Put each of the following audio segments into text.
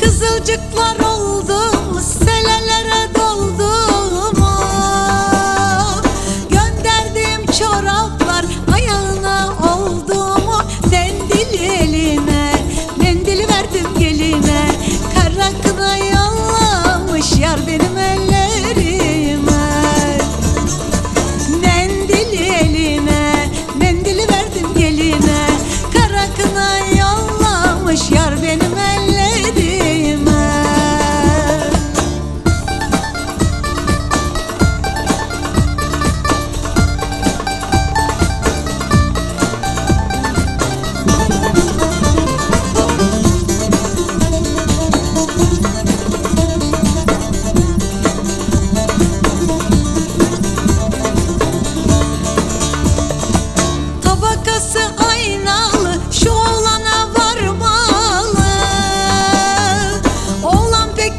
Kızılcıklar oldum sen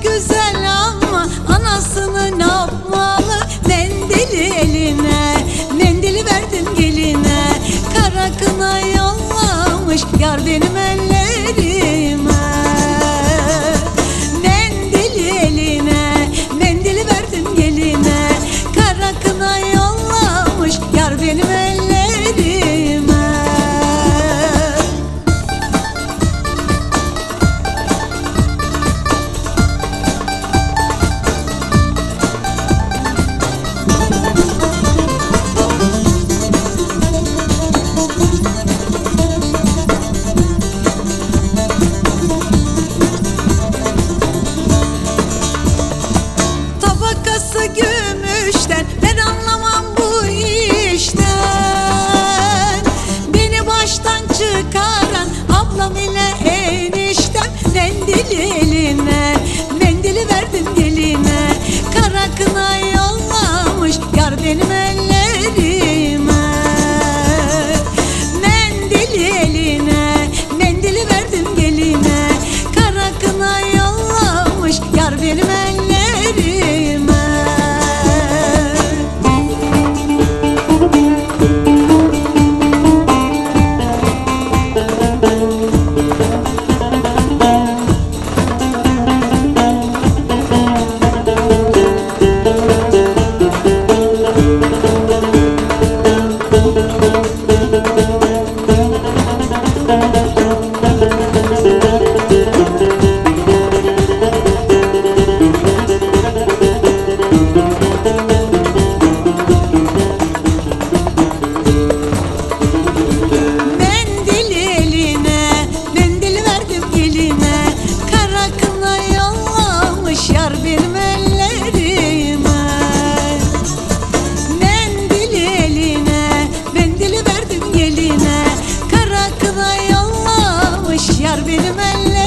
'Cause. mendil eline Mendili verdim geline. Kara kına yollamış yar benim Yine melle